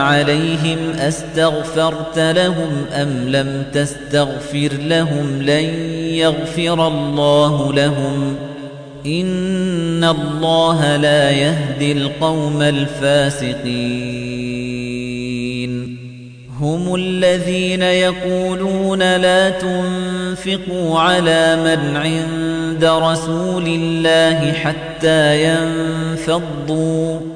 عَلَيْهِمْ أَسْتَغْفَرْتَ لَهُمْ أَمْ لَمْ تَسْتَغْفِرْ لَهُمْ لَن يَغْفِرَ اللَّهُ لَهُمْ إِنَّ اللَّهَ لَا يَهْدِي الْقَوْمَ الْفَاسِقِينَ هُمُ الَّذِينَ يَقُولُونَ لَا تُنفِقُوا عَلَى مَنْ عِندَ رَسُولِ اللَّهِ حَتَّى يَنفَضُّوا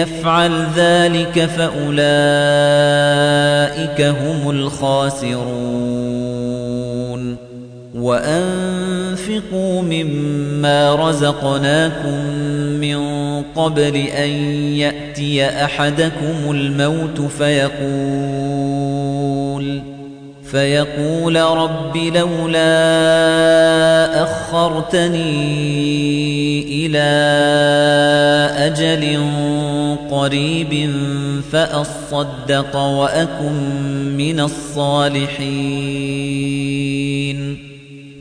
يَفْعَلْ ذَلِكَ فَأُولَئِكَ هُمُ الْخَاسِرُونَ. وَأَنفِقُوا مِمَّا رَزَقْنَاكُم مِّن قَبْلِ أَن يَأْتِيَ أَحَدَكُمُ الْمَوْتُ فَيَقُولَ فَيَقُولَ رَبِّ لَوْلَا أَخَّرْتَنِي إِلَىٰ أَجَلٍ قَرِيبٍ فَأَصَّدَّقَ وَأَكُن مِّنَ الصَّالِحِينَ.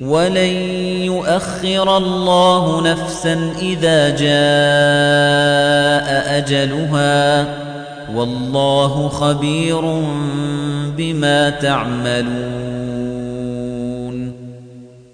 وَلَن يُؤَخِّرَ اللَّهُ نَفْسًا إِذَا جَاءَ أَجَلُهَا. وَاللَّهُ خَبِيرٌ بِمَا تَعْمَلُونَ.